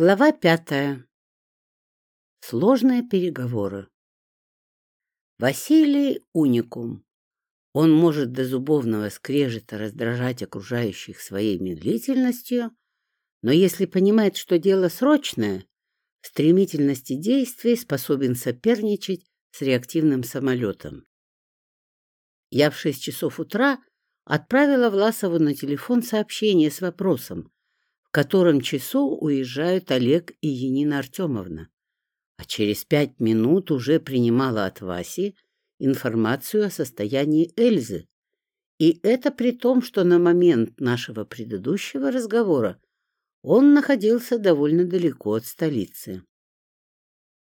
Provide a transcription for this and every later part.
Глава пятая. Сложные переговоры. Василий — уникум. Он может до зубовного скрежета раздражать окружающих своей медлительностью, но если понимает, что дело срочное, в стремительности действий способен соперничать с реактивным самолетом. Я в шесть часов утра отправила Власову на телефон сообщение с вопросом, в котором часу уезжают Олег и Енина Артемовна, а через пять минут уже принимала от Васи информацию о состоянии Эльзы. И это при том, что на момент нашего предыдущего разговора он находился довольно далеко от столицы.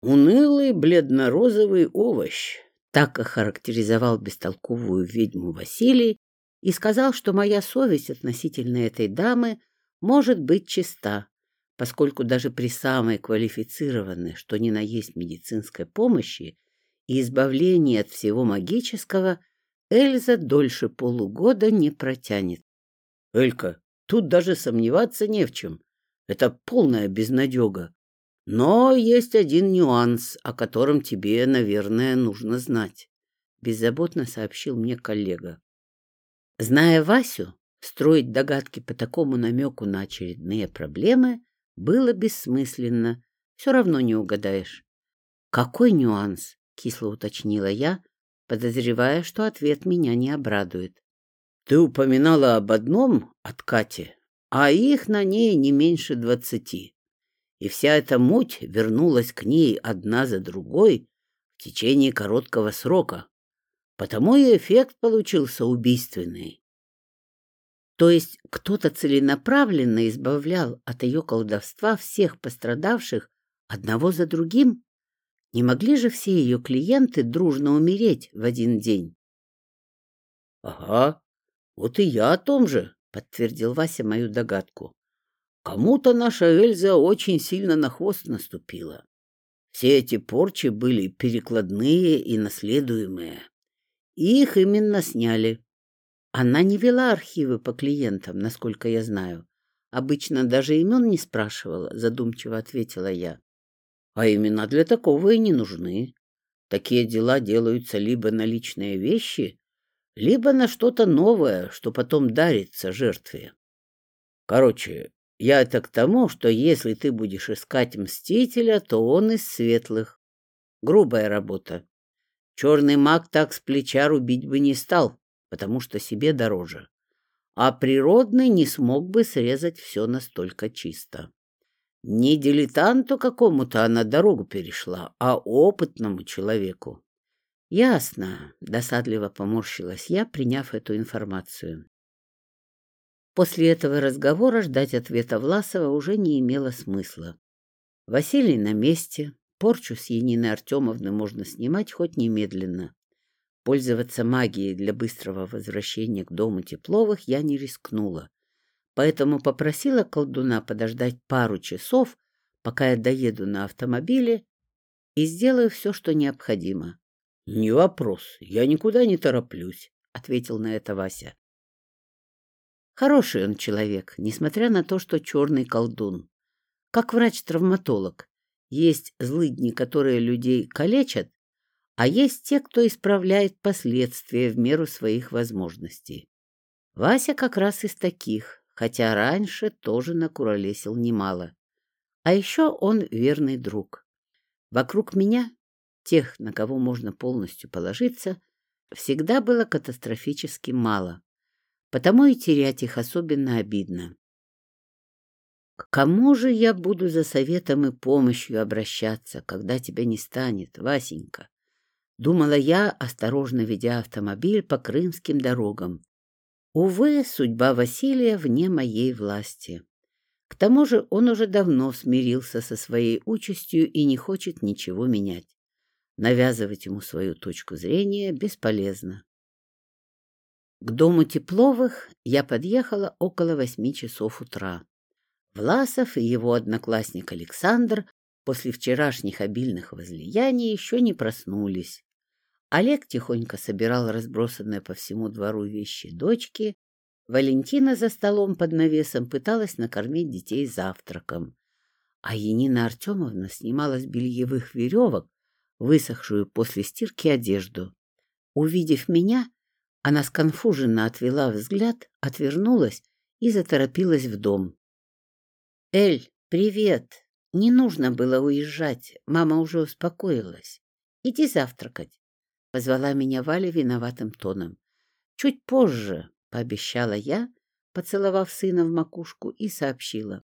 «Унылый бледно-розовый овощ», — так охарактеризовал бестолковую ведьму Василий и сказал, что моя совесть относительно этой дамы может быть чиста, поскольку даже при самой квалифицированной, что ни на есть медицинской помощи и избавлении от всего магического, Эльза дольше полугода не протянет. — Элька, тут даже сомневаться не в чем. Это полная безнадега. Но есть один нюанс, о котором тебе, наверное, нужно знать, — беззаботно сообщил мне коллега. Зная Васю, строить догадки по такому намеку на очередные проблемы было бессмысленно. Все равно не угадаешь. «Какой нюанс?» — кисло уточнила я, подозревая, что ответ меня не обрадует. «Ты упоминала об одном от Кати, а их на ней не меньше двадцати. И вся эта муть вернулась к ней одна за другой в течение короткого срока. Потому и эффект получился убийственный. То есть кто-то целенаправленно избавлял от ее колдовства всех пострадавших одного за другим? Не могли же все ее клиенты дружно умереть в один день? — Ага, вот и я о том же, — подтвердил Вася мою догадку. Кому-то наша Эльза очень сильно на хвост наступила. Все эти порчи были перекладные и наследуемые. И их именно сняли. Она не вела архивы по клиентам, насколько я знаю. Обычно даже имен не спрашивала, задумчиво ответила я. А имена для такого и не нужны. Такие дела делаются либо на личные вещи, либо на что-то новое, что потом дарится жертве. Короче, я это к тому, что если ты будешь искать мстителя, то он из светлых. Грубая работа. Черный маг так с плеча рубить бы не стал потому что себе дороже. А природный не смог бы срезать все настолько чисто. Не дилетанту какому-то она дорогу перешла, а опытному человеку. Ясно, досадливо поморщилась я, приняв эту информацию. После этого разговора ждать ответа Власова уже не имело смысла. Василий на месте, порчу с Яниной Артемовны можно снимать хоть немедленно. Пользоваться магией для быстрого возвращения к дому Тепловых я не рискнула, поэтому попросила колдуна подождать пару часов, пока я доеду на автомобиле и сделаю все, что необходимо. — Не вопрос, я никуда не тороплюсь, — ответил на это Вася. Хороший он человек, несмотря на то, что черный колдун. Как врач-травматолог. Есть злыдни, которые людей калечат, а есть те, кто исправляет последствия в меру своих возможностей. Вася как раз из таких, хотя раньше тоже накуролесил немало. А еще он верный друг. Вокруг меня, тех, на кого можно полностью положиться, всегда было катастрофически мало, потому и терять их особенно обидно. К кому же я буду за советом и помощью обращаться, когда тебя не станет, Васенька? Думала я, осторожно ведя автомобиль по крымским дорогам. Увы, судьба Василия вне моей власти. К тому же он уже давно смирился со своей участью и не хочет ничего менять. Навязывать ему свою точку зрения бесполезно. К дому Тепловых я подъехала около восьми часов утра. Власов и его одноклассник Александр после вчерашних обильных возлияний еще не проснулись. Олег тихонько собирал разбросанные по всему двору вещи дочки. Валентина за столом под навесом пыталась накормить детей завтраком. а Енина Артемовна снимала с бельевых веревок высохшую после стирки одежду. Увидев меня, она сконфуженно отвела взгляд, отвернулась и заторопилась в дом. — Эль, привет! Не нужно было уезжать, мама уже успокоилась. Иди завтракать, — позвала меня Валя виноватым тоном. — Чуть позже, — пообещала я, поцеловав сына в макушку, и сообщила.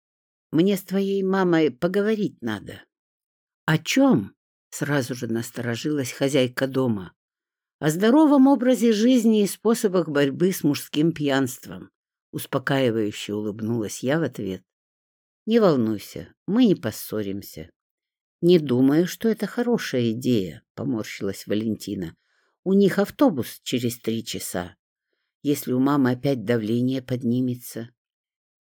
— Мне с твоей мамой поговорить надо. — О чем? — сразу же насторожилась хозяйка дома. — О здоровом образе жизни и способах борьбы с мужским пьянством. Успокаивающе улыбнулась я в ответ. Не волнуйся, мы не поссоримся. Не думаю, что это хорошая идея, поморщилась Валентина. У них автобус через три часа. Если у мамы опять давление поднимется.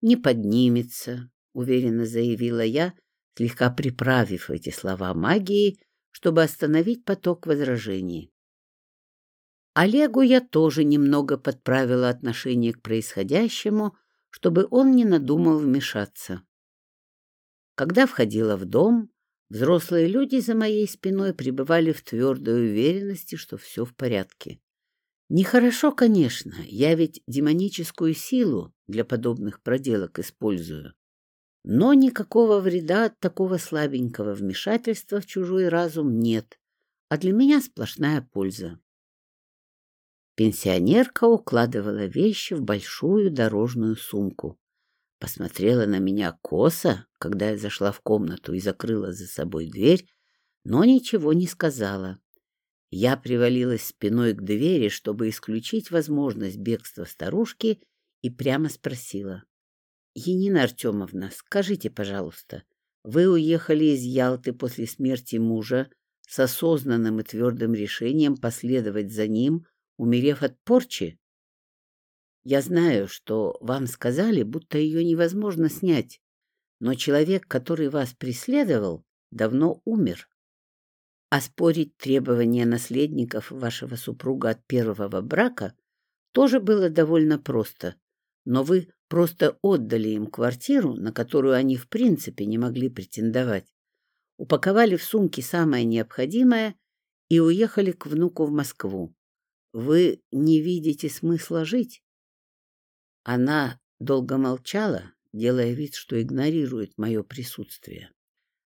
Не поднимется, уверенно заявила я, слегка приправив эти слова магией, чтобы остановить поток возражений. Олегу я тоже немного подправила отношение к происходящему, чтобы он не надумал вмешаться. Когда входила в дом, взрослые люди за моей спиной пребывали в твердой уверенности, что все в порядке. Нехорошо, конечно, я ведь демоническую силу для подобных проделок использую. Но никакого вреда от такого слабенького вмешательства в чужой разум нет, а для меня сплошная польза. Пенсионерка укладывала вещи в большую дорожную сумку. Посмотрела на меня косо, когда я зашла в комнату и закрыла за собой дверь, но ничего не сказала. Я привалилась спиной к двери, чтобы исключить возможность бегства старушки, и прямо спросила. — Енина Артемовна, скажите, пожалуйста, вы уехали из Ялты после смерти мужа с осознанным и твердым решением последовать за ним умерев от порчи? Я знаю, что вам сказали, будто ее невозможно снять, но человек, который вас преследовал, давно умер. Оспорить требования наследников вашего супруга от первого брака тоже было довольно просто, но вы просто отдали им квартиру, на которую они в принципе не могли претендовать, упаковали в сумки самое необходимое и уехали к внуку в Москву. Вы не видите смысла жить? Она долго молчала, делая вид, что игнорирует мое присутствие.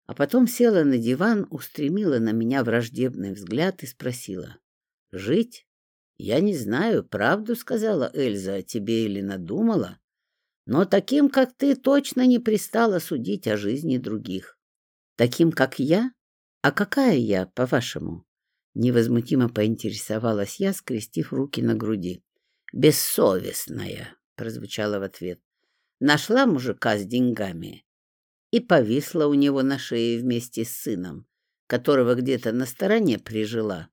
А потом села на диван, устремила на меня враждебный взгляд и спросила. — Жить? Я не знаю, правду сказала Эльза о тебе или надумала, но таким, как ты, точно не пристала судить о жизни других. Таким, как я? А какая я, по-вашему? Невозмутимо поинтересовалась я, скрестив руки на груди. «Бессовестная!» — прозвучало в ответ. «Нашла мужика с деньгами и повисла у него на шее вместе с сыном, которого где-то на стороне прижила.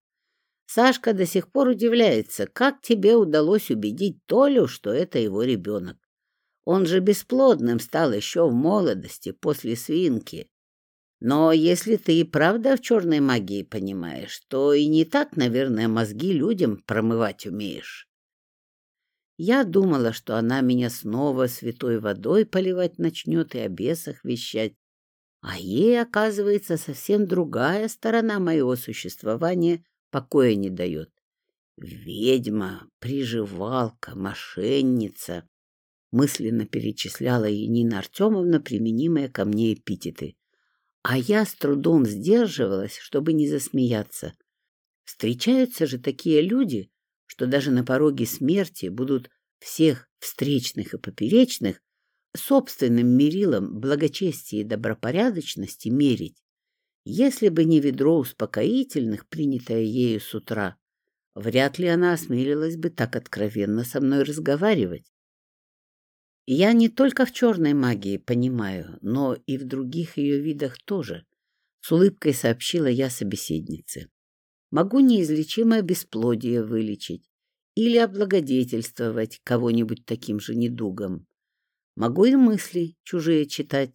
Сашка до сих пор удивляется, как тебе удалось убедить Толю, что это его ребенок. Он же бесплодным стал еще в молодости, после свинки. Но если ты и правда в черной магии понимаешь, то и не так, наверное, мозги людям промывать умеешь. Я думала, что она меня снова святой водой поливать начнет и о бесах вещать. А ей, оказывается, совсем другая сторона моего существования покоя не дает. Ведьма, приживалка, мошенница. Мысленно перечисляла Енина Артемовна применимые ко мне эпитеты а я с трудом сдерживалась, чтобы не засмеяться. Встречаются же такие люди, что даже на пороге смерти будут всех встречных и поперечных собственным мерилом благочестия и добропорядочности мерить. Если бы не ведро успокоительных, принятое ею с утра, вряд ли она осмелилась бы так откровенно со мной разговаривать. Я не только в черной магии понимаю, но и в других ее видах тоже, — с улыбкой сообщила я собеседнице. Могу неизлечимое бесплодие вылечить или облагодетельствовать кого-нибудь таким же недугом. Могу и мысли чужие читать.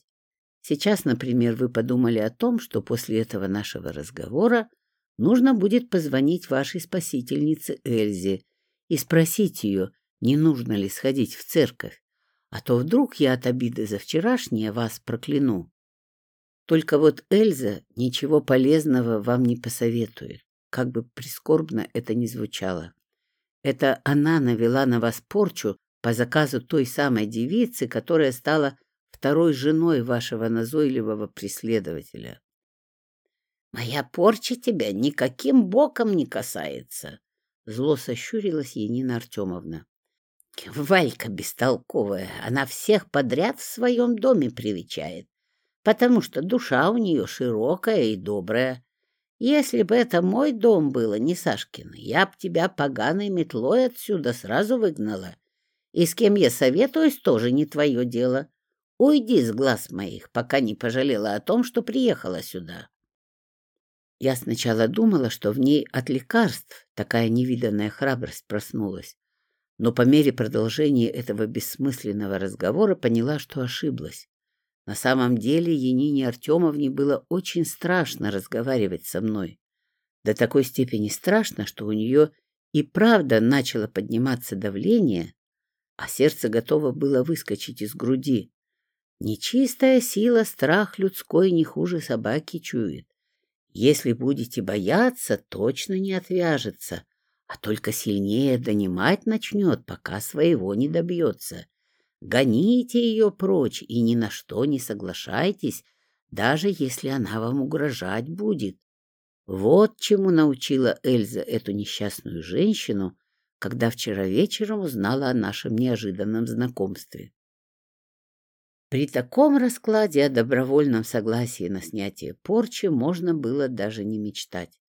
Сейчас, например, вы подумали о том, что после этого нашего разговора нужно будет позвонить вашей спасительнице Эльзе и спросить ее, не нужно ли сходить в церковь. А то вдруг я от обиды за вчерашнее вас прокляну. Только вот Эльза ничего полезного вам не посоветует, как бы прискорбно это ни звучало. Это она навела на вас порчу по заказу той самой девицы, которая стала второй женой вашего назойливого преследователя. «Моя порча тебя никаким боком не касается», — зло сощурилась Янина Артемовна. «Валька бестолковая, она всех подряд в своем доме привечает, потому что душа у нее широкая и добрая. Если бы это мой дом было, не Сашкин, я б тебя поганой метлой отсюда сразу выгнала. И с кем я советуюсь, тоже не твое дело. Уйди с глаз моих, пока не пожалела о том, что приехала сюда. Я сначала думала, что в ней от лекарств такая невиданная храбрость проснулась, но по мере продолжения этого бессмысленного разговора поняла, что ошиблась. На самом деле Янине Артемовне было очень страшно разговаривать со мной. До такой степени страшно, что у нее и правда начало подниматься давление, а сердце готово было выскочить из груди. Нечистая сила страх людской не хуже собаки чует. Если будете бояться, точно не отвяжется, а только сильнее донимать начнет, пока своего не добьется. Гоните ее прочь и ни на что не соглашайтесь, даже если она вам угрожать будет. Вот чему научила Эльза эту несчастную женщину, когда вчера вечером узнала о нашем неожиданном знакомстве. При таком раскладе о добровольном согласии на снятие порчи можно было даже не мечтать,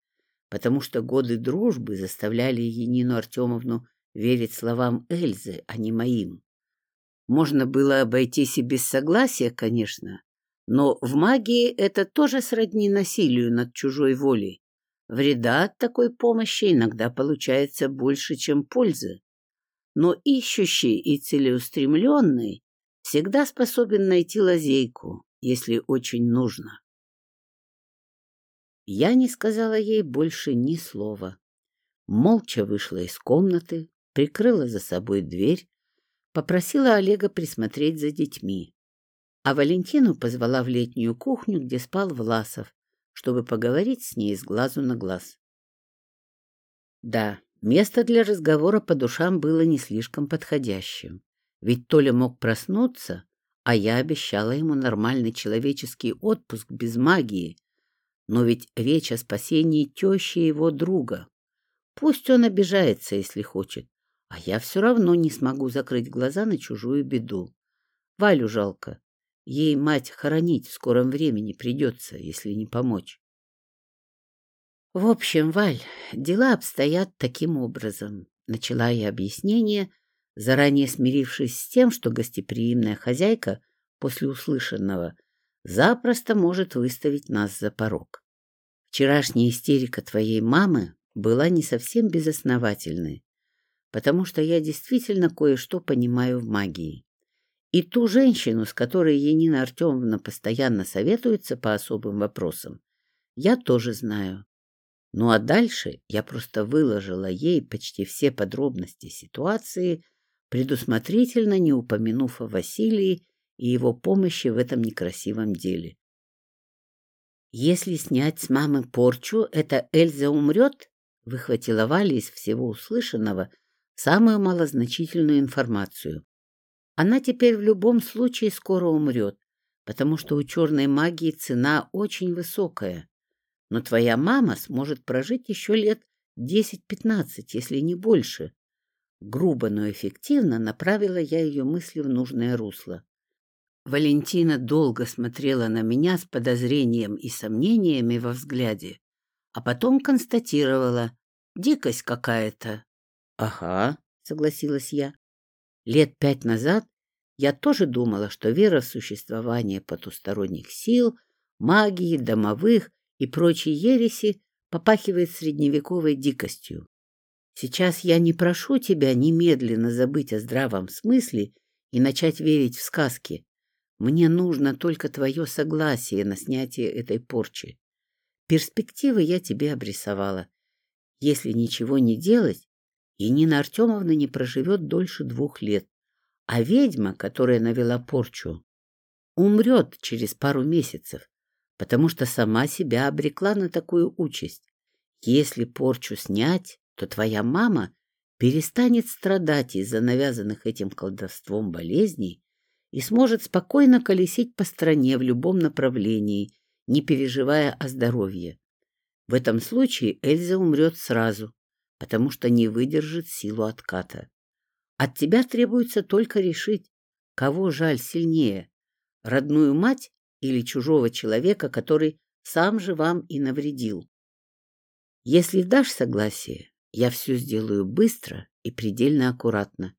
потому что годы дружбы заставляли Енину Артемовну верить словам Эльзы, а не моим. Можно было обойтись и без согласия, конечно, но в магии это тоже сродни насилию над чужой волей. Вреда от такой помощи иногда получается больше, чем пользы. Но ищущий и целеустремленный всегда способен найти лазейку, если очень нужно. Я не сказала ей больше ни слова. Молча вышла из комнаты, прикрыла за собой дверь, попросила Олега присмотреть за детьми, а Валентину позвала в летнюю кухню, где спал Власов, чтобы поговорить с ней с глазу на глаз. Да, место для разговора по душам было не слишком подходящим. Ведь Толя мог проснуться, а я обещала ему нормальный человеческий отпуск без магии. Но ведь речь о спасении тещи его друга. Пусть он обижается, если хочет, а я все равно не смогу закрыть глаза на чужую беду. Валю жалко. Ей мать хоронить в скором времени придется, если не помочь. В общем, Валь, дела обстоят таким образом. Начала я объяснение, заранее смирившись с тем, что гостеприимная хозяйка после услышанного запросто может выставить нас за порог. Вчерашняя истерика твоей мамы была не совсем безосновательной, потому что я действительно кое-что понимаю в магии. И ту женщину, с которой Енина Артемовна постоянно советуется по особым вопросам, я тоже знаю. Ну а дальше я просто выложила ей почти все подробности ситуации, предусмотрительно не упомянув о Василии и его помощи в этом некрасивом деле. «Если снять с мамы порчу, эта Эльза умрет?» — выхватила Валя из всего услышанного самую малозначительную информацию. «Она теперь в любом случае скоро умрет, потому что у черной магии цена очень высокая. Но твоя мама сможет прожить еще лет десять-пятнадцать, если не больше. Грубо, но эффективно направила я ее мысли в нужное русло. Валентина долго смотрела на меня с подозрением и сомнениями во взгляде, а потом констатировала «дикость какая-то». «Ага», — согласилась я. Лет пять назад я тоже думала, что вера в существование потусторонних сил, магии, домовых и прочей ереси попахивает средневековой дикостью. Сейчас я не прошу тебя немедленно забыть о здравом смысле и начать верить в сказки. Мне нужно только твое согласие на снятие этой порчи. Перспективы я тебе обрисовала. Если ничего не делать, и Нина Артемовна не проживет дольше двух лет, а ведьма, которая навела порчу, умрет через пару месяцев, потому что сама себя обрекла на такую участь. Если порчу снять, то твоя мама перестанет страдать из-за навязанных этим колдовством болезней и сможет спокойно колесить по стране в любом направлении, не переживая о здоровье. В этом случае Эльза умрет сразу, потому что не выдержит силу отката. От тебя требуется только решить, кого жаль сильнее — родную мать или чужого человека, который сам же вам и навредил. Если дашь согласие, я все сделаю быстро и предельно аккуратно,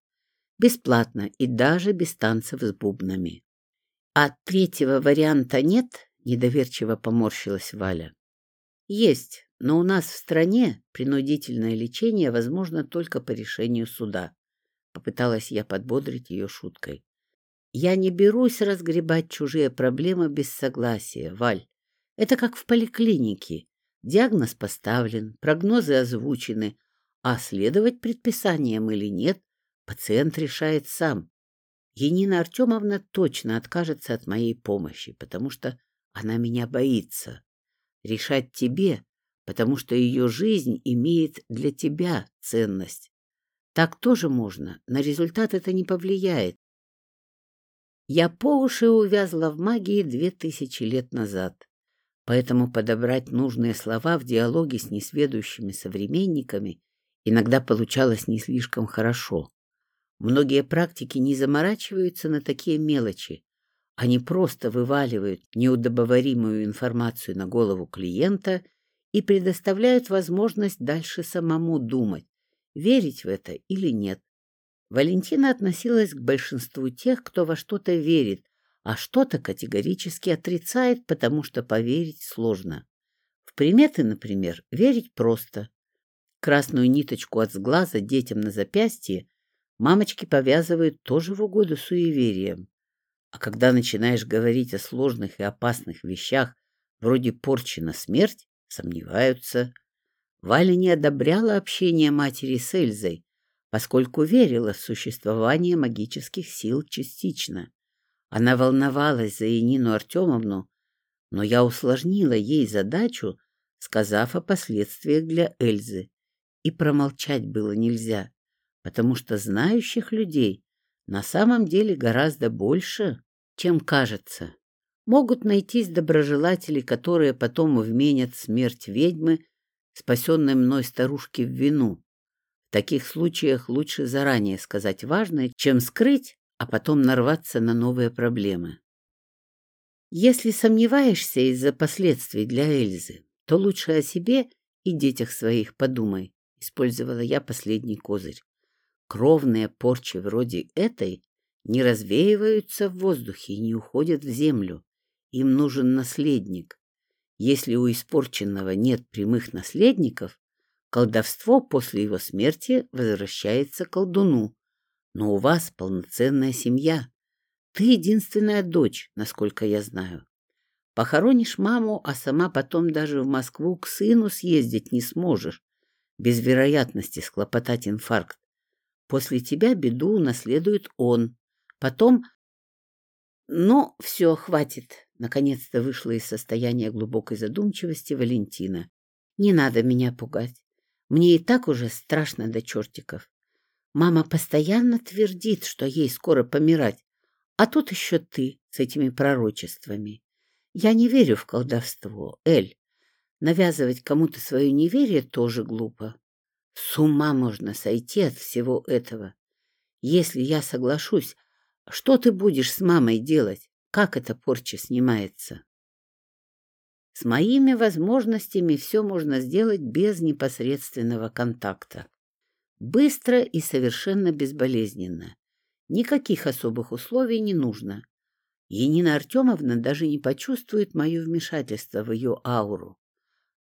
бесплатно и даже без танцев с бубнами. А третьего варианта нет, недоверчиво поморщилась Валя. Есть, но у нас в стране принудительное лечение возможно только по решению суда. Попыталась я подбодрить ее шуткой. Я не берусь разгребать чужие проблемы без согласия, Валь. Это как в поликлинике. Диагноз поставлен, прогнозы озвучены, а следовать предписаниям или нет, пациент решает сам. Енина Артемовна точно откажется от моей помощи, потому что она меня боится. Решать тебе, потому что ее жизнь имеет для тебя ценность. Так тоже можно, на результат это не повлияет. Я по уши увязла в магии две тысячи лет назад, поэтому подобрать нужные слова в диалоге с несведущими современниками иногда получалось не слишком хорошо. Многие практики не заморачиваются на такие мелочи, они просто вываливают неудобоваримую информацию на голову клиента и предоставляют возможность дальше самому думать, верить в это или нет. Валентина относилась к большинству тех, кто во что-то верит, а что-то категорически отрицает, потому что поверить сложно. В приметы, например, верить просто. Красную ниточку от сглаза детям на запястье мамочки повязывают тоже в угоду суевериям. А когда начинаешь говорить о сложных и опасных вещах, вроде порчи на смерть, сомневаются. Валя не одобряла общение матери с Эльзой, поскольку верила в существование магических сил частично. Она волновалась за Янину Артемовну, но я усложнила ей задачу, сказав о последствиях для Эльзы. И промолчать было нельзя, потому что знающих людей на самом деле гораздо больше, чем кажется. Могут найтись доброжелатели, которые потом вменят смерть ведьмы, спасенной мной старушки в вину, таких случаях лучше заранее сказать важное, чем скрыть, а потом нарваться на новые проблемы. Если сомневаешься из-за последствий для Эльзы, то лучше о себе и детях своих подумай, использовала я последний козырь. Кровные порчи вроде этой не развеиваются в воздухе и не уходят в землю. Им нужен наследник. Если у испорченного нет прямых наследников, Колдовство после его смерти возвращается колдуну. Но у вас полноценная семья. Ты единственная дочь, насколько я знаю. Похоронишь маму, а сама потом даже в Москву к сыну съездить не сможешь, без вероятности схлопотать инфаркт. После тебя беду наследует он. Потом... Ну, все, хватит. Наконец-то вышла из состояния глубокой задумчивости Валентина. Не надо меня пугать. Мне и так уже страшно до чертиков. Мама постоянно твердит, что ей скоро помирать, а тут еще ты с этими пророчествами. Я не верю в колдовство, Эль. Навязывать кому-то свое неверие тоже глупо. С ума можно сойти от всего этого. Если я соглашусь, что ты будешь с мамой делать? Как эта порча снимается? С моими возможностями все можно сделать без непосредственного контакта. Быстро и совершенно безболезненно. Никаких особых условий не нужно. Енина Артемовна даже не почувствует мое вмешательство в ее ауру.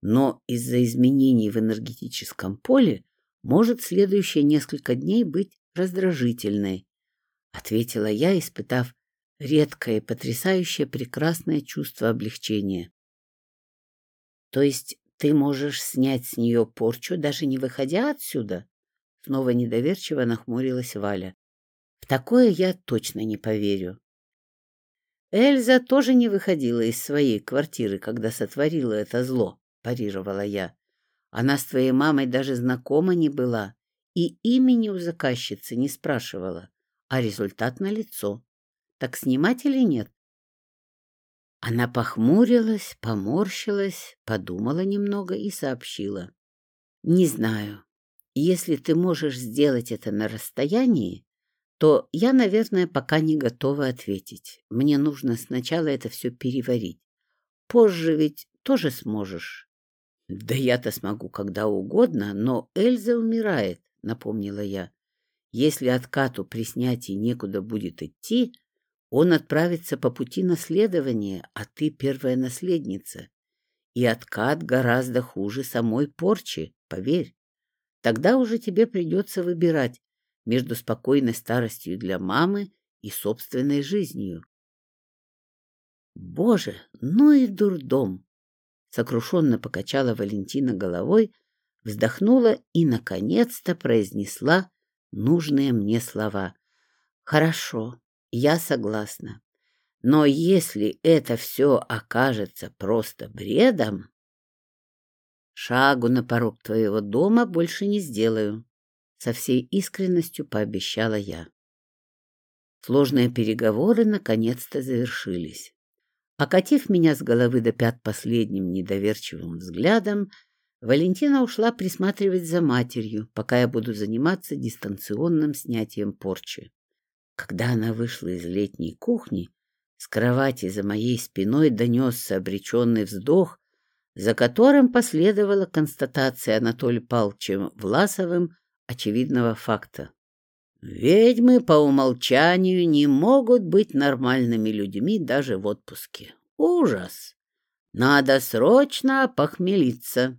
Но из-за изменений в энергетическом поле может следующие несколько дней быть раздражительной, — ответила я, испытав редкое и потрясающее прекрасное чувство облегчения. То есть ты можешь снять с нее порчу, даже не выходя отсюда? Снова недоверчиво нахмурилась Валя. В такое я точно не поверю. Эльза тоже не выходила из своей квартиры, когда сотворила это зло, парировала я. Она с твоей мамой даже знакома не была и имени у заказчицы не спрашивала, а результат налицо. Так снимать или нет? Она похмурилась, поморщилась, подумала немного и сообщила. «Не знаю. Если ты можешь сделать это на расстоянии, то я, наверное, пока не готова ответить. Мне нужно сначала это все переварить. Позже ведь тоже сможешь». «Да я-то смогу когда угодно, но Эльза умирает», — напомнила я. «Если откату при снятии некуда будет идти, он отправится по пути наследования, а ты первая наследница. И откат гораздо хуже самой порчи, поверь. Тогда уже тебе придется выбирать между спокойной старостью для мамы и собственной жизнью. Боже, ну и дурдом! Сокрушенно покачала Валентина головой, вздохнула и, наконец-то, произнесла нужные мне слова. Хорошо, я согласна. Но если это все окажется просто бредом, шагу на порог твоего дома больше не сделаю, со всей искренностью пообещала я. Сложные переговоры наконец-то завершились. Окатив меня с головы до пят последним недоверчивым взглядом, Валентина ушла присматривать за матерью, пока я буду заниматься дистанционным снятием порчи. Когда она вышла из летней кухни, с кровати за моей спиной донесся обреченный вздох, за которым последовала констатация Анатолия Павловичем Власовым очевидного факта. Ведьмы по умолчанию не могут быть нормальными людьми даже в отпуске. Ужас! Надо срочно похмелиться.